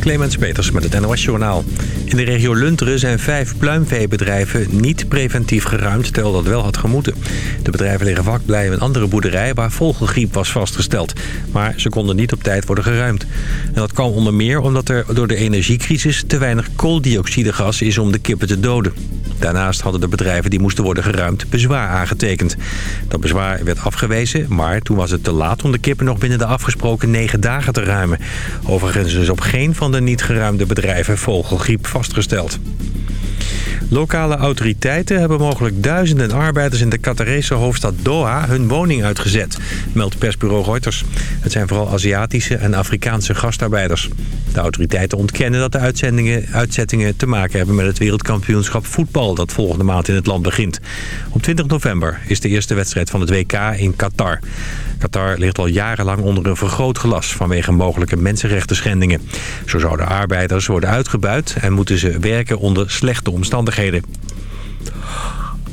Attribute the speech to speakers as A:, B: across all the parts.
A: Clemens Peters met het NOS Journaal. In de regio Lunteren zijn vijf pluimveebedrijven niet preventief geruimd... terwijl dat wel had gemoeten. De bedrijven liggen vak bij een andere boerderij waar vogelgriep was vastgesteld. Maar ze konden niet op tijd worden geruimd. En dat kwam onder meer omdat er door de energiecrisis... te weinig kooldioxidegas is om de kippen te doden. Daarnaast hadden de bedrijven die moesten worden geruimd bezwaar aangetekend. Dat bezwaar werd afgewezen, maar toen was het te laat om de kippen nog binnen de afgesproken negen dagen te ruimen. Overigens is op geen van de niet geruimde bedrijven vogelgriep vastgesteld. Lokale autoriteiten hebben mogelijk duizenden arbeiders in de Qatarese hoofdstad Doha hun woning uitgezet, meldt persbureau Reuters. Het zijn vooral Aziatische en Afrikaanse gastarbeiders. De autoriteiten ontkennen dat de uitzendingen, uitzettingen te maken hebben met het wereldkampioenschap voetbal dat volgende maand in het land begint. Op 20 november is de eerste wedstrijd van het WK in Qatar. Qatar ligt al jarenlang onder een vergrootglas vanwege mogelijke mensenrechten schendingen. Zo zouden arbeiders worden uitgebuit en moeten ze werken onder slechte omstandigheden.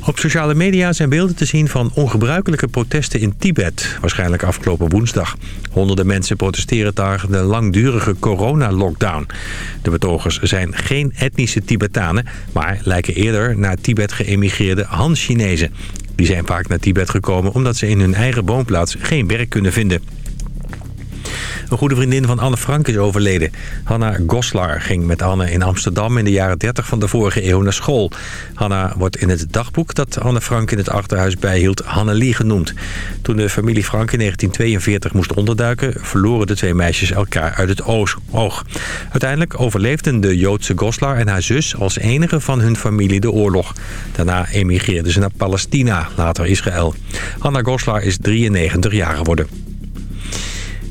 A: Op sociale media zijn beelden te zien van ongebruikelijke protesten in Tibet. Waarschijnlijk afgelopen woensdag. Honderden mensen protesteren tegen de langdurige coronalockdown. De betogers zijn geen etnische Tibetanen... maar lijken eerder naar Tibet geëmigreerde Han-Chinezen. Die zijn vaak naar Tibet gekomen omdat ze in hun eigen woonplaats geen werk kunnen vinden. Een goede vriendin van Anne Frank is overleden. Hanna Goslar ging met Anne in Amsterdam in de jaren 30 van de vorige eeuw naar school. Hanna wordt in het dagboek dat Anne Frank in het achterhuis bijhield Hannelie genoemd. Toen de familie Frank in 1942 moest onderduiken... verloren de twee meisjes elkaar uit het oog. Uiteindelijk overleefden de Joodse Goslar en haar zus als enige van hun familie de oorlog. Daarna emigreerden ze naar Palestina, later Israël. Hanna Goslar is 93 jaar geworden.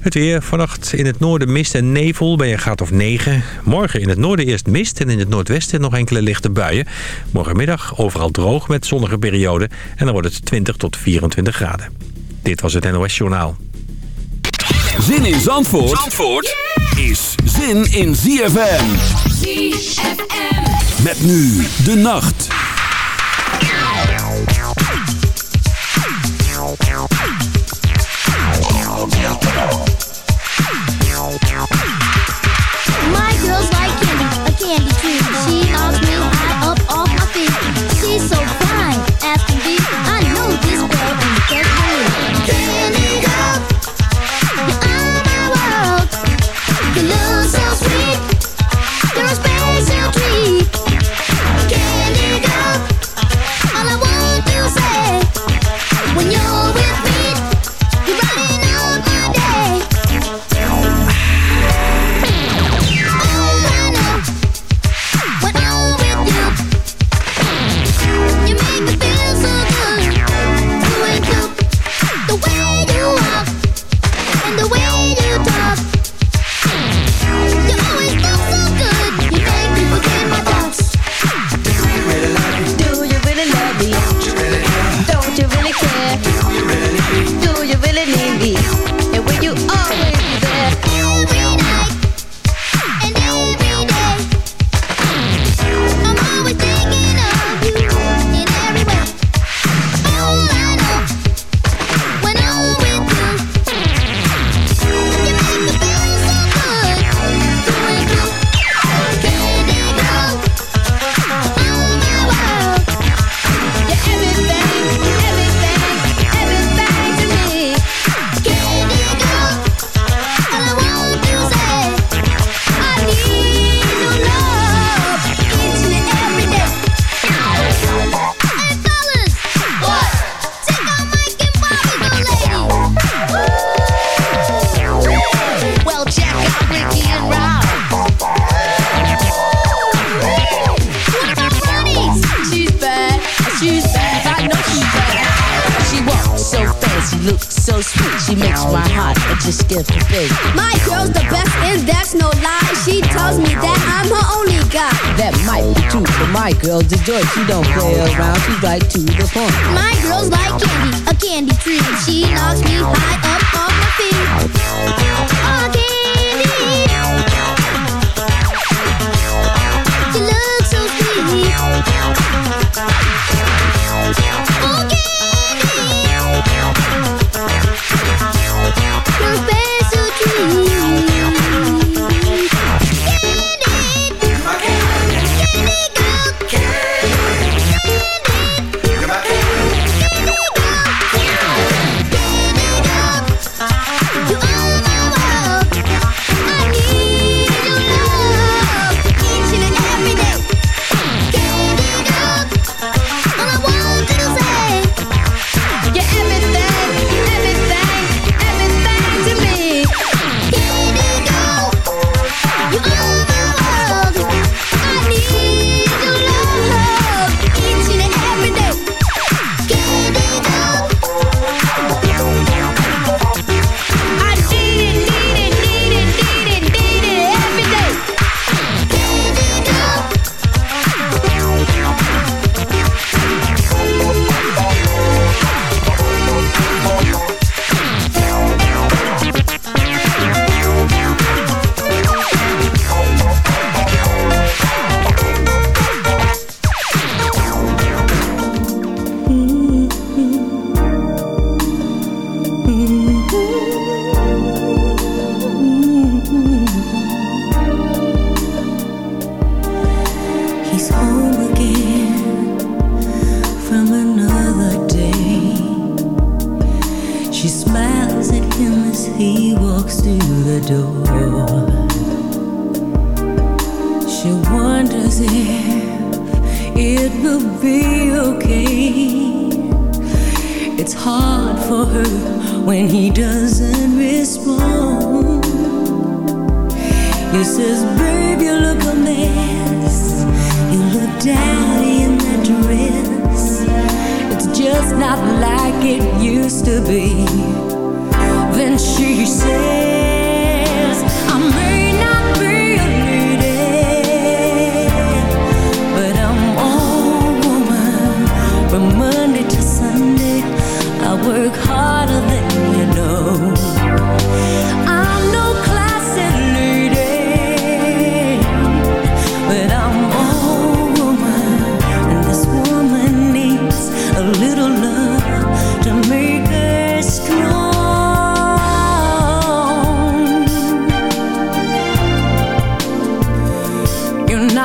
A: Het weer. Vannacht in het noorden mist en nevel bij een graad of 9. Morgen in het noorden eerst mist en in het noordwesten nog enkele lichte buien. Morgenmiddag overal droog met zonnige perioden. En dan wordt het 20 tot 24 graden. Dit was het NOS Journaal.
B: Zin in Zandvoort, Zandvoort is zin in ZFM. ZFM. Met nu de nacht.
C: She
D: don't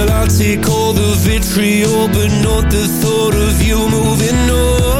E: well, I'll take all the vitriol, but not the thought of you moving on.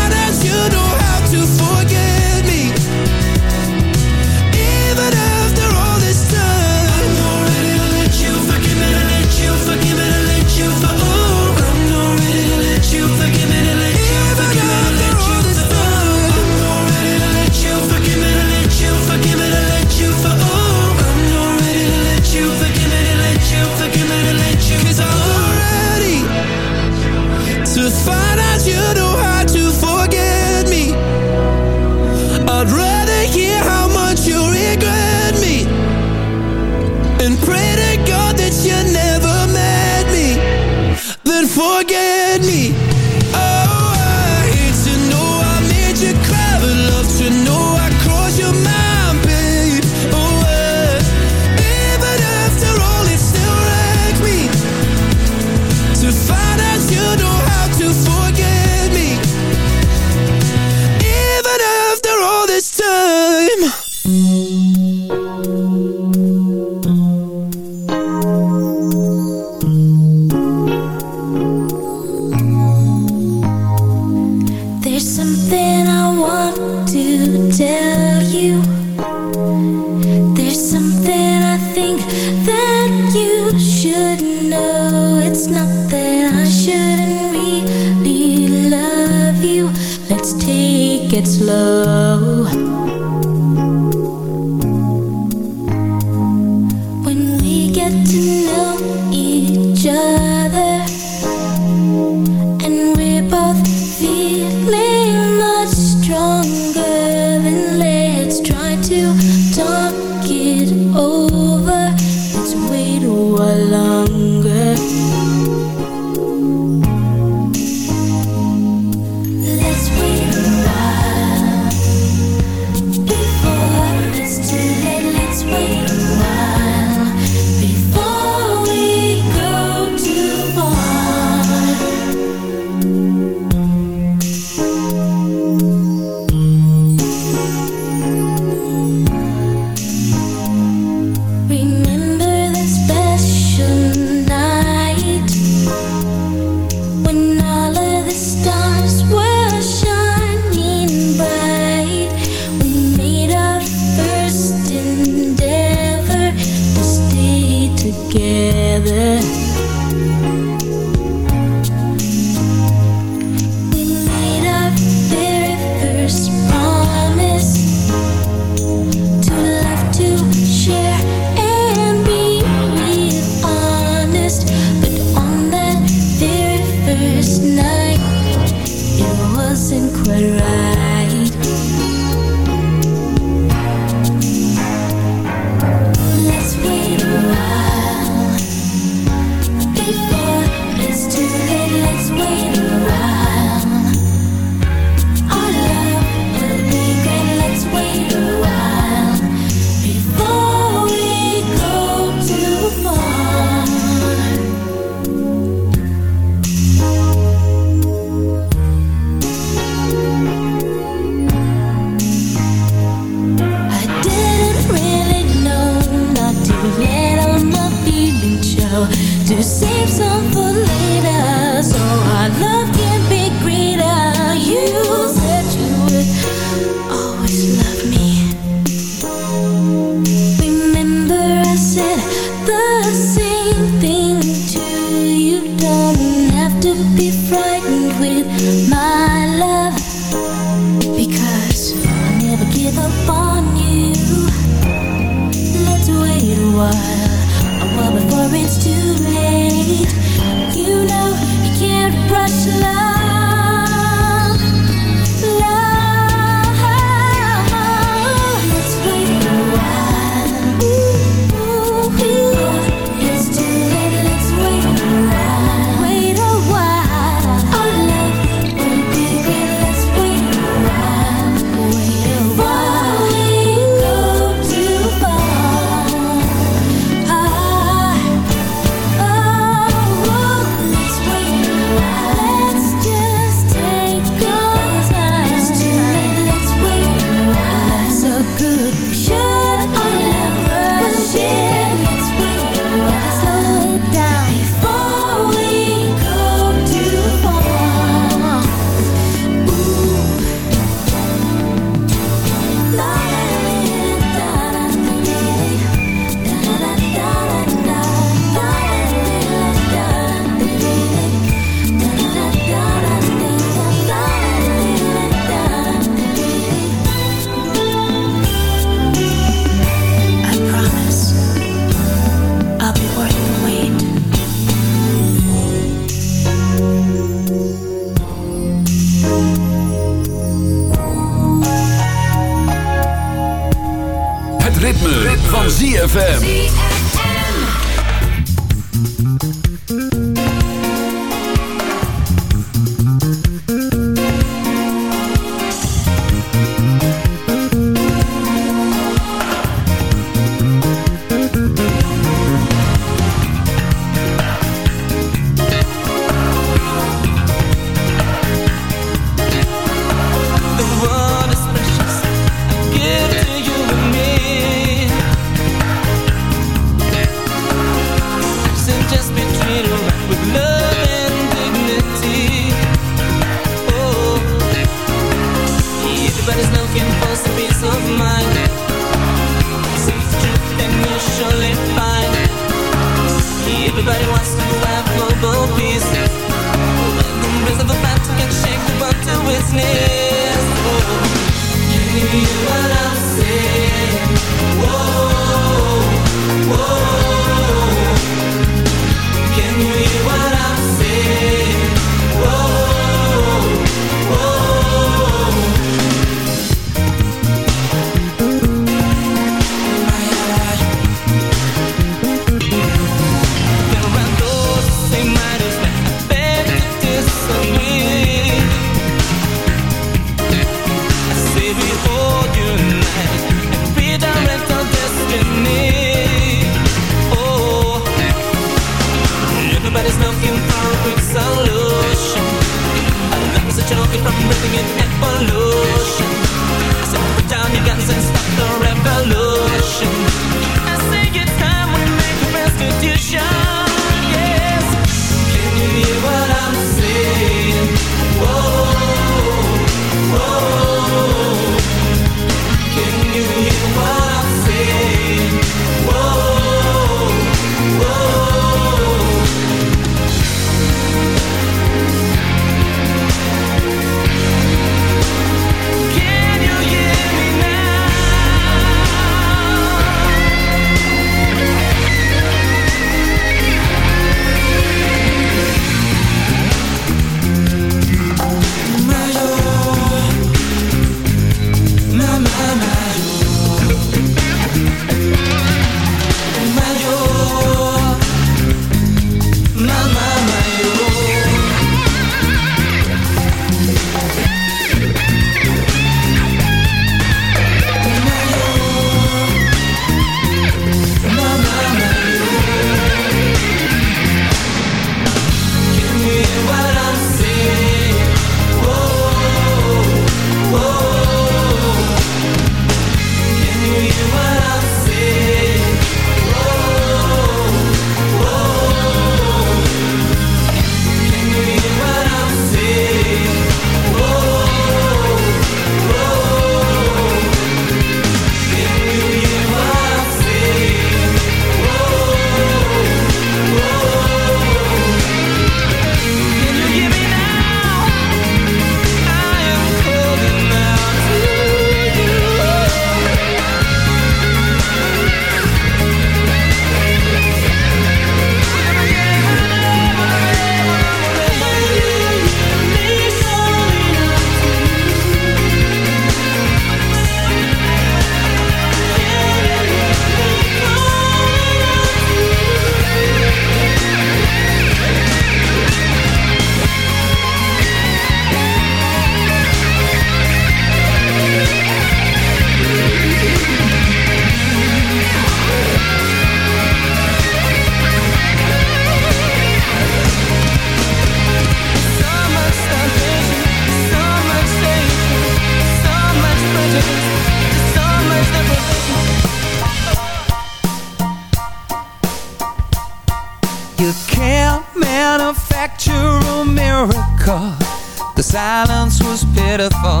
F: Silence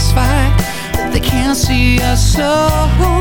F: satisfied, but they can't see your soul.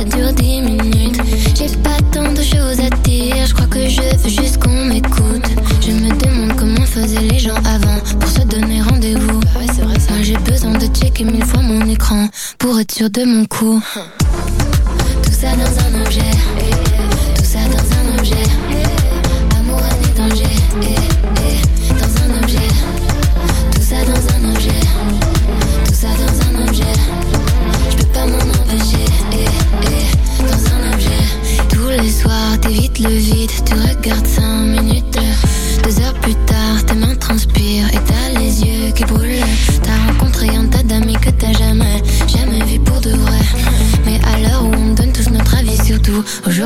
G: Ça dure dix minutes. J'ai pas tant de choses à dire, je crois que je veux juste qu'on m'écoute. Je me demande comment faisaient les gens avant pour se donner rendez-vous. Moi j'ai besoin de checker mille fois mon écran pour être sûr de mon coup. Tout ça dans un objet,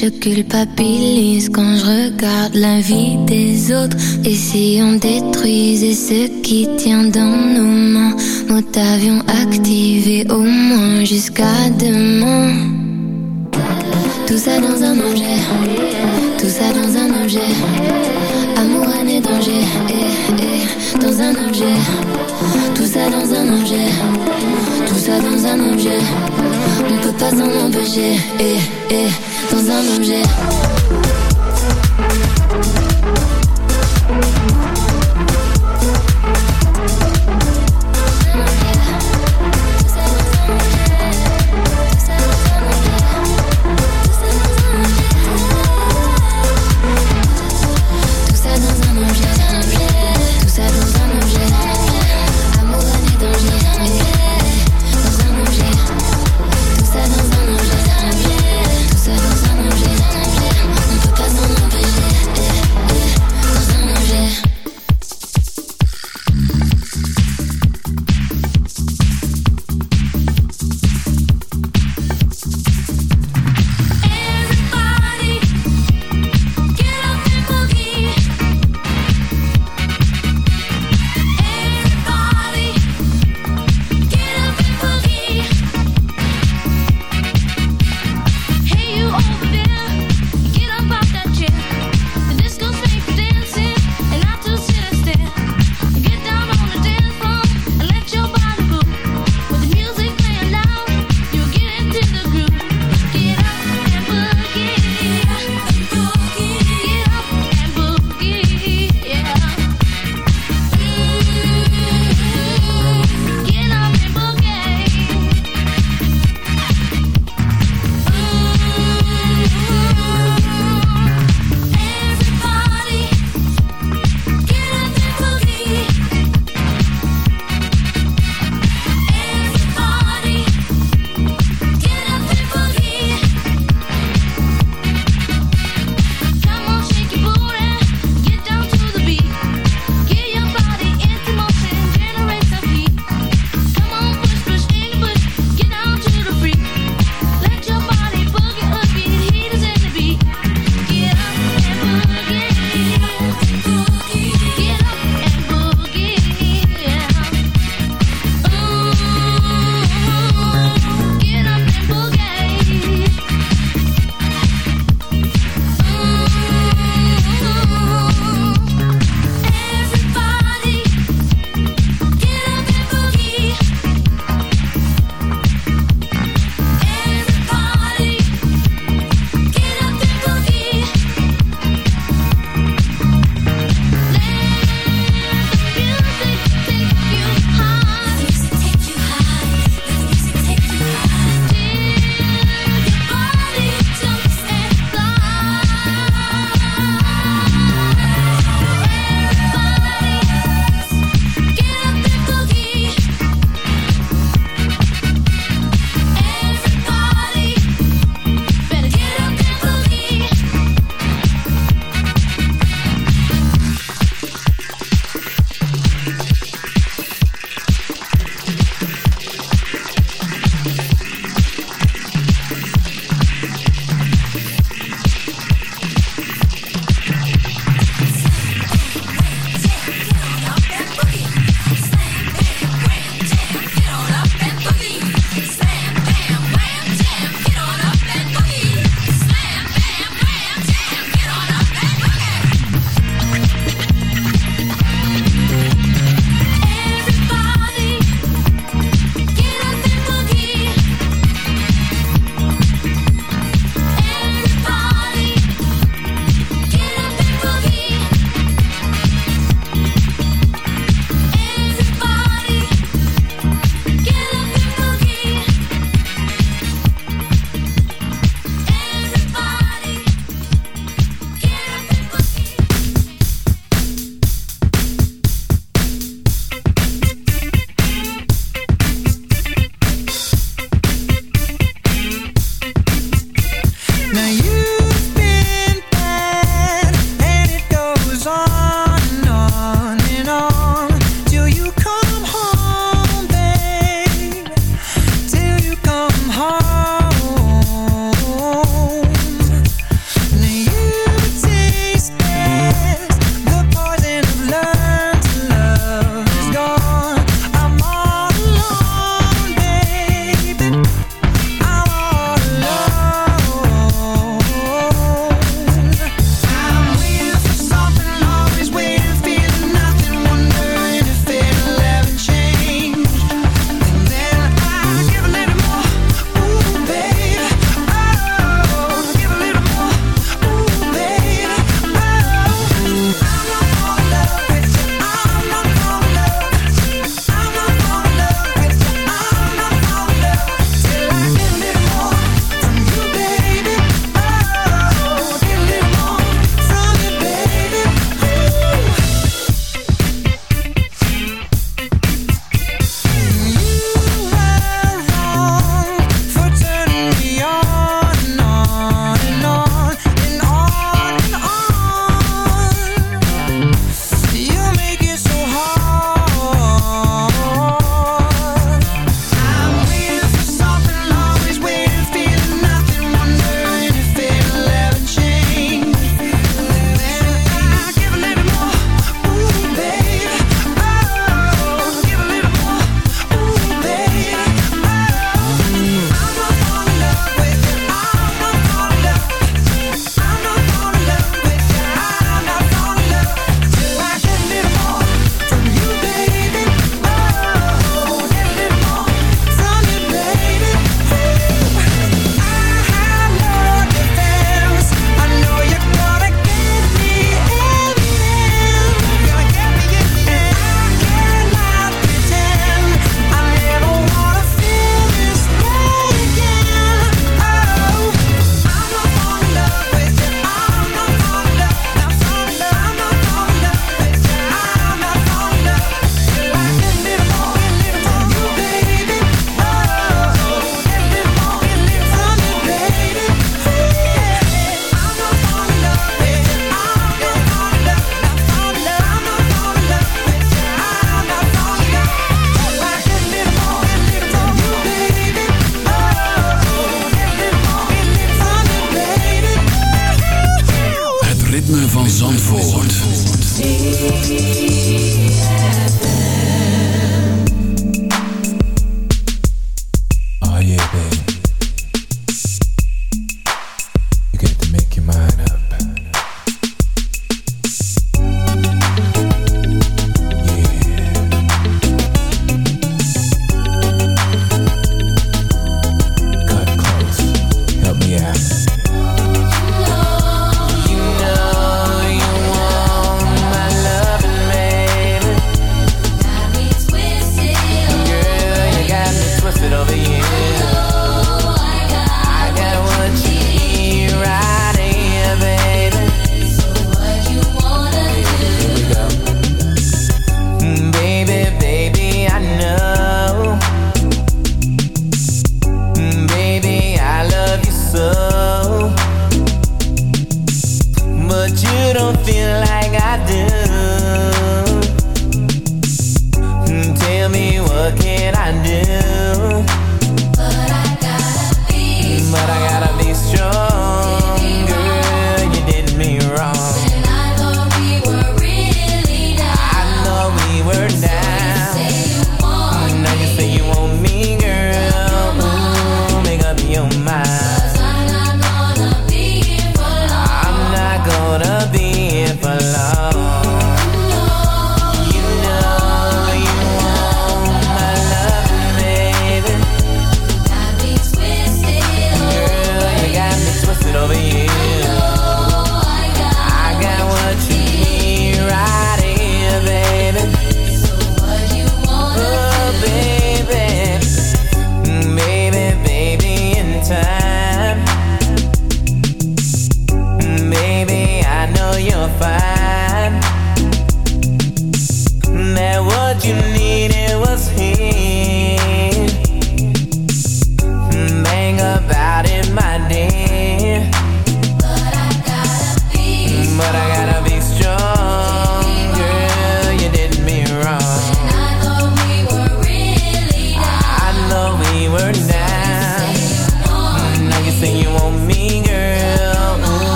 G: Je culpabilise quand je regarde la vie des autres. Et si on détruisait ce qui tient dans nos mains, mode avion activé au moins jusqu'à demain. Tout ça dans un objet, tout ça dans un objet. Amour, et danger, eh, eh, dans un objet. Tout ça dans un objet, ça dans un objet. On peut pas s'en empêcher, eh, eh, dans un objet.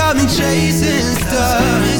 H: got me chasing stars